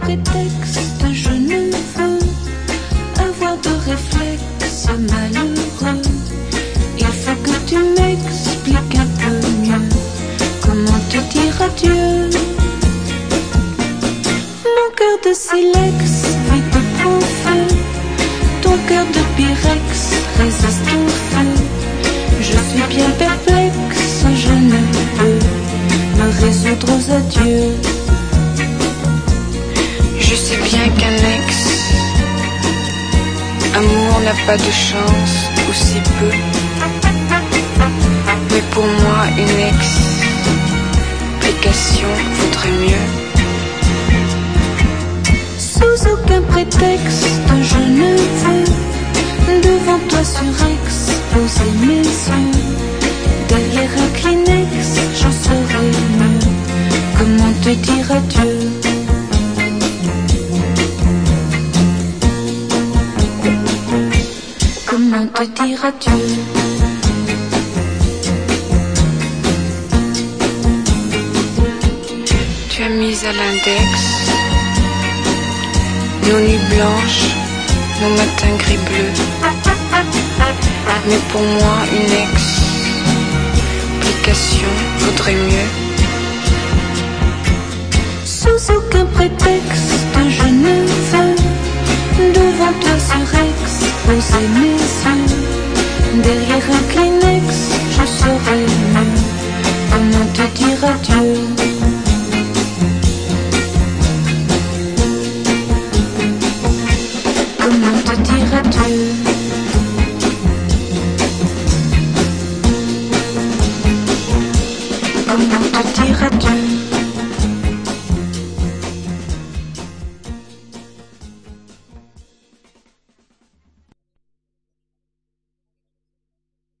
prétexte, je ne veux avoir de réflexe malheureux. Il faut que tu m'expliques un peu mieux comment te dire adieu? Mon cœur de silex vit de feu, ton cœur de pyrex résiste au feu. Je suis bien perplexe, je ne peux me résoudre aux adieux. Je sais bien qu'un ex, amour n'a pas de chance, ou si peu. Mais pour moi, une explication vaudrait mieux. Sous aucun prétexte, je ne veux devant toi sur ex poser mes yeux. Derrière un Kleenex, j'en saurais mieux. Comment te dire Comment te dire adieu? Tu as mis à l'index nos nuits blanches, nos matins gris bleus. Mais pour moi, une explication vaudrait mieux. Sous aucun prétexte, je ne veux devant toi sur ex poser mes